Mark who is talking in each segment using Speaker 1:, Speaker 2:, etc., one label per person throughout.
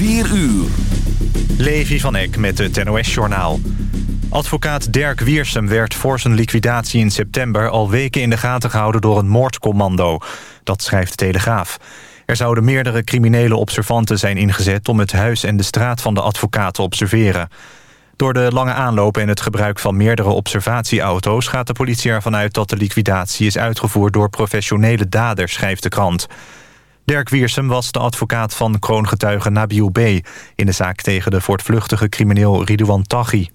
Speaker 1: 4 uur.
Speaker 2: Levi van Eck met het NOS-journaal. Advocaat Dirk Wiersum werd voor zijn liquidatie in september... al weken in de gaten gehouden door een moordcommando. Dat schrijft de Telegraaf. Er zouden meerdere criminele observanten zijn ingezet... om het huis en de straat van de advocaat te observeren. Door de lange aanloop en het gebruik van meerdere observatieauto's... gaat de politie ervan uit dat de liquidatie is uitgevoerd... door professionele daders, schrijft de krant. Dirk Wiersum was de advocaat van kroongetuige Nabil B... in de zaak tegen de voortvluchtige crimineel Ridouan Taghi.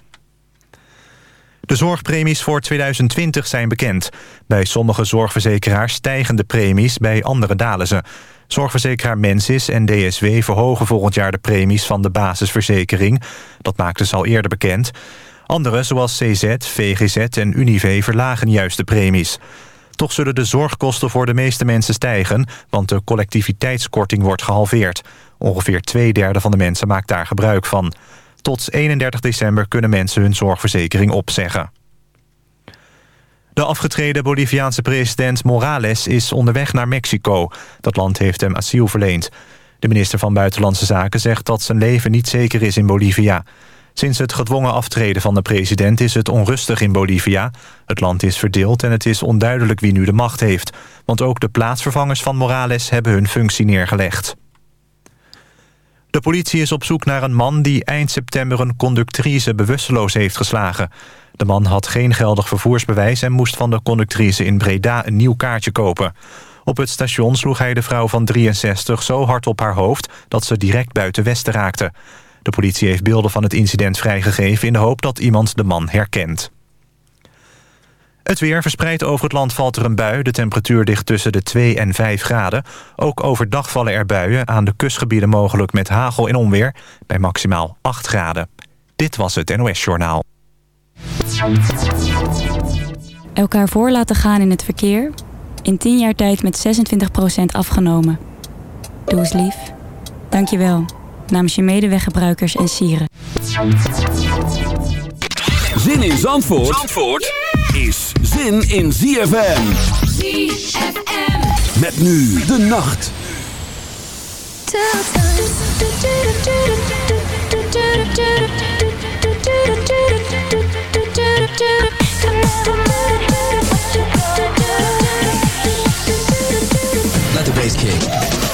Speaker 2: De zorgpremies voor 2020 zijn bekend. Bij sommige zorgverzekeraars stijgen de premies, bij andere dalen ze. Zorgverzekeraar Mensis en DSW verhogen volgend jaar de premies van de basisverzekering. Dat maakten ze al eerder bekend. Andere, zoals CZ, VGZ en Unive, verlagen juist de premies. Toch zullen de zorgkosten voor de meeste mensen stijgen... want de collectiviteitskorting wordt gehalveerd. Ongeveer twee derde van de mensen maakt daar gebruik van. Tot 31 december kunnen mensen hun zorgverzekering opzeggen. De afgetreden Boliviaanse president Morales is onderweg naar Mexico. Dat land heeft hem asiel verleend. De minister van Buitenlandse Zaken zegt dat zijn leven niet zeker is in Bolivia. Sinds het gedwongen aftreden van de president is het onrustig in Bolivia. Het land is verdeeld en het is onduidelijk wie nu de macht heeft. Want ook de plaatsvervangers van Morales hebben hun functie neergelegd. De politie is op zoek naar een man die eind september een conductrice bewusteloos heeft geslagen. De man had geen geldig vervoersbewijs en moest van de conductrice in Breda een nieuw kaartje kopen. Op het station sloeg hij de vrouw van 63 zo hard op haar hoofd dat ze direct buiten Westen raakte. De politie heeft beelden van het incident vrijgegeven in de hoop dat iemand de man herkent. Het weer verspreid over het land valt er een bui. De temperatuur ligt tussen de 2 en 5 graden. Ook overdag vallen er buien. Aan de kustgebieden mogelijk met hagel en onweer. Bij maximaal 8 graden. Dit was het NOS Journaal.
Speaker 3: Elkaar voor laten gaan in het verkeer. In 10 jaar tijd met 26% afgenomen. Doe eens lief. Dank je wel. Namens je medeweggebruikers en sieren.
Speaker 1: Zin in Zandvoort, Zandvoort is zin in ZFM. ZFM. Met nu de nacht.
Speaker 4: Let the bass kick.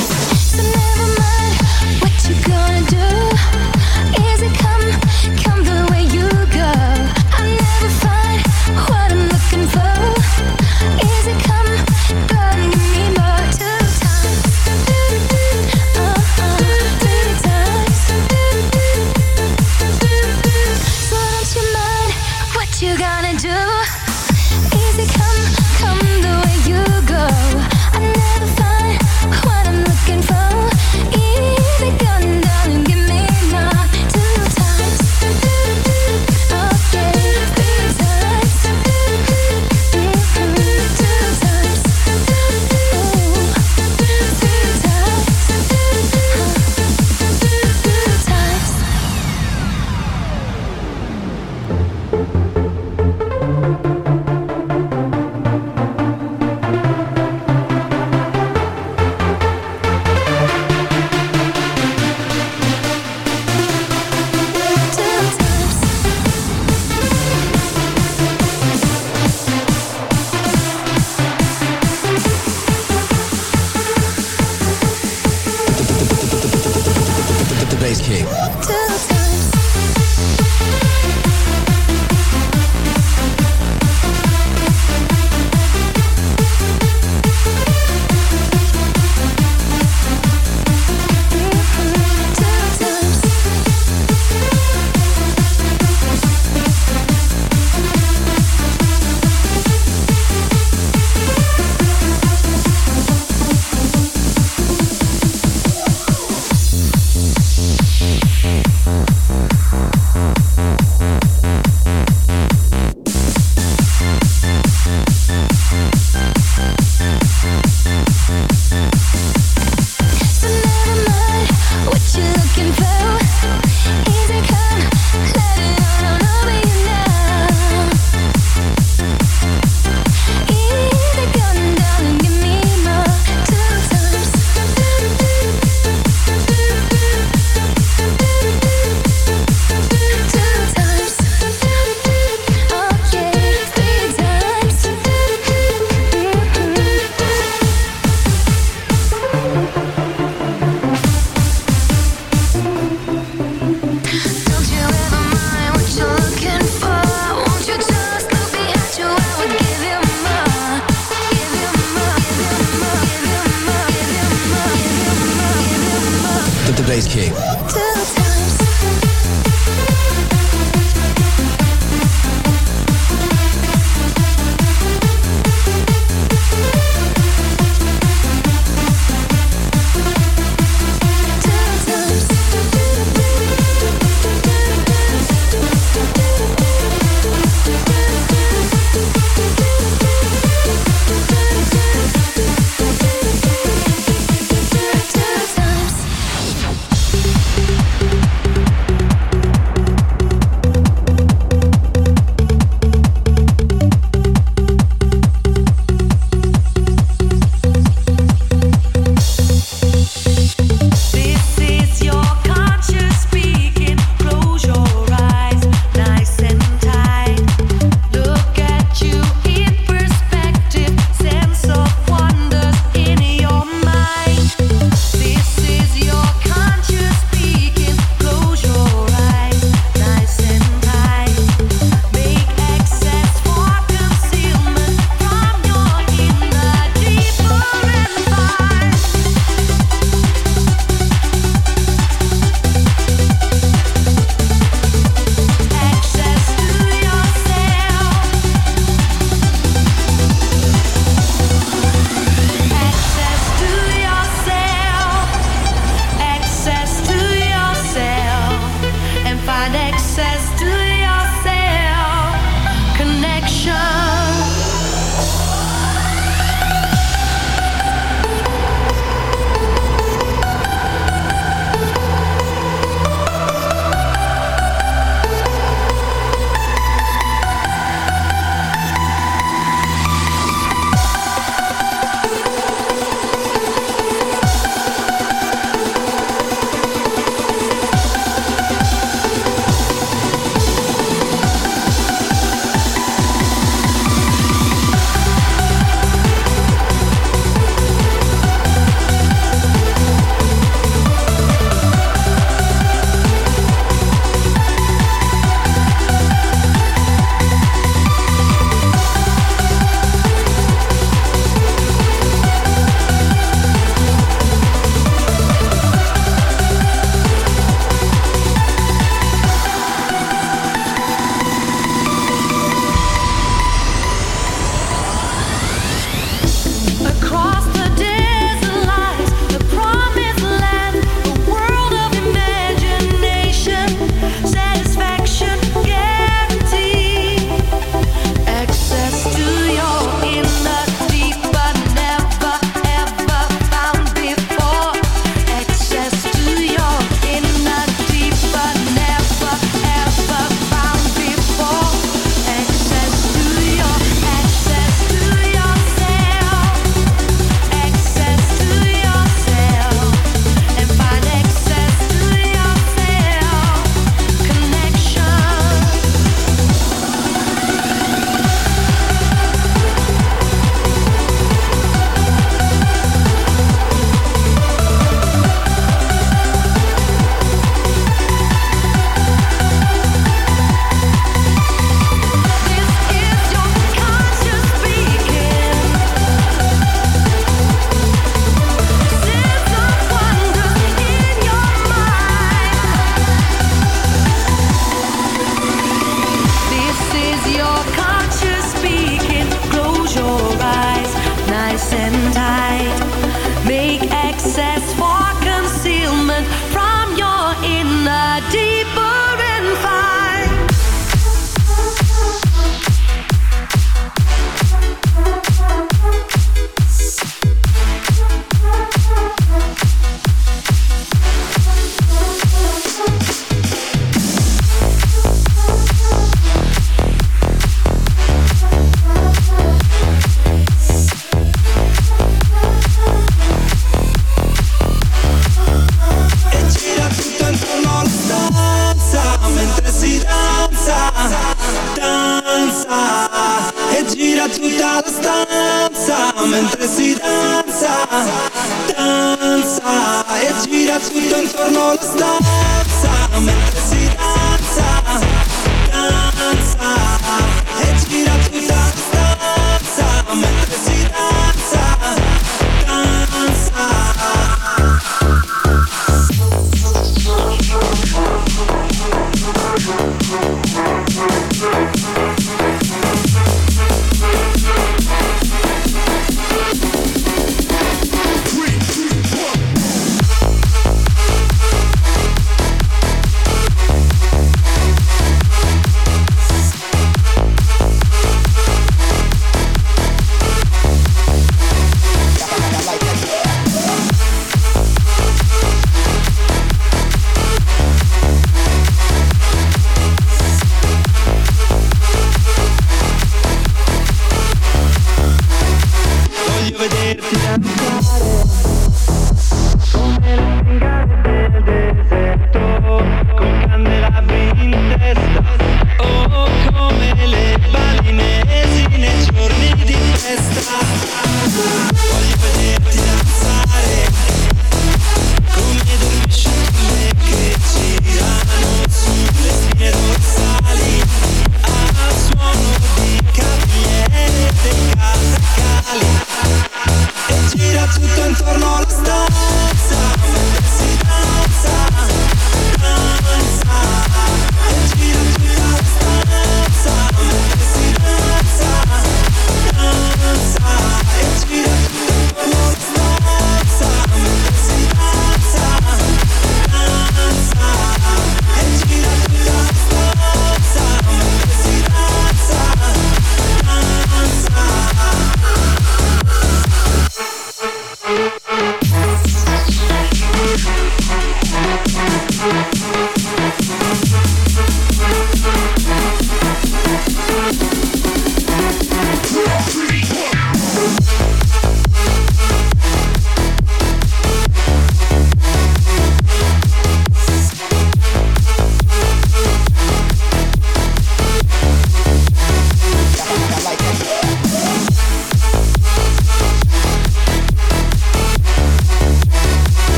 Speaker 5: and tight.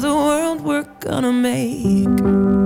Speaker 5: The world we're gonna make.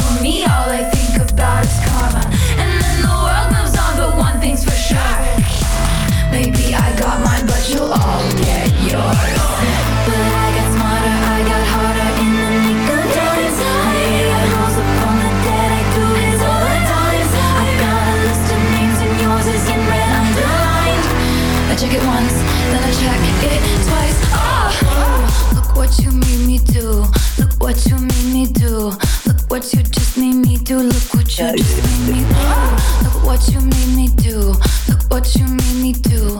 Speaker 4: you'll all get yours. But I got smarter, I got harder in the nick of time. I the dead, I do it all. I got a list of names and yours is in red underlined. I check it once, then I check it twice. Oh, look what you made me do. Look what you made me do. Look what you just made me do. Look what you just made me do. Look what you made me do. Look what you made me do.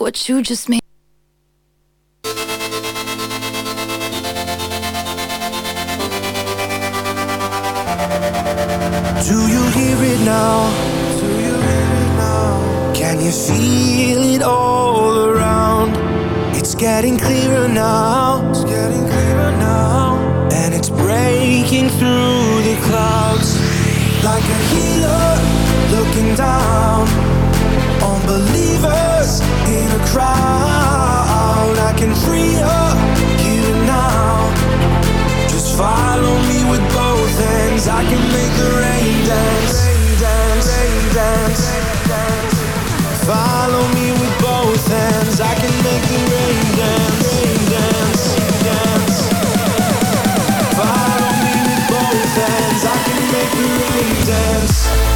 Speaker 4: what you just made.
Speaker 6: Hands. I can make the rain dance.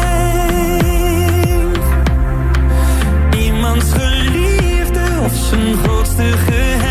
Speaker 7: Zijn grootste geheim?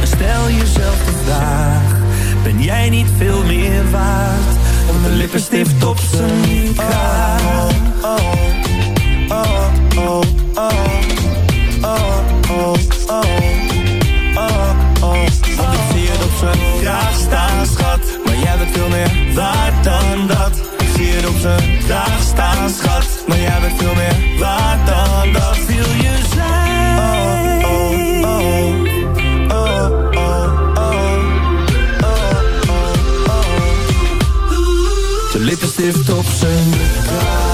Speaker 7: En stel jezelf de vraag, ben jij niet veel meer waard? Dan de lippenstift op zijn kraag.
Speaker 8: jest to przenika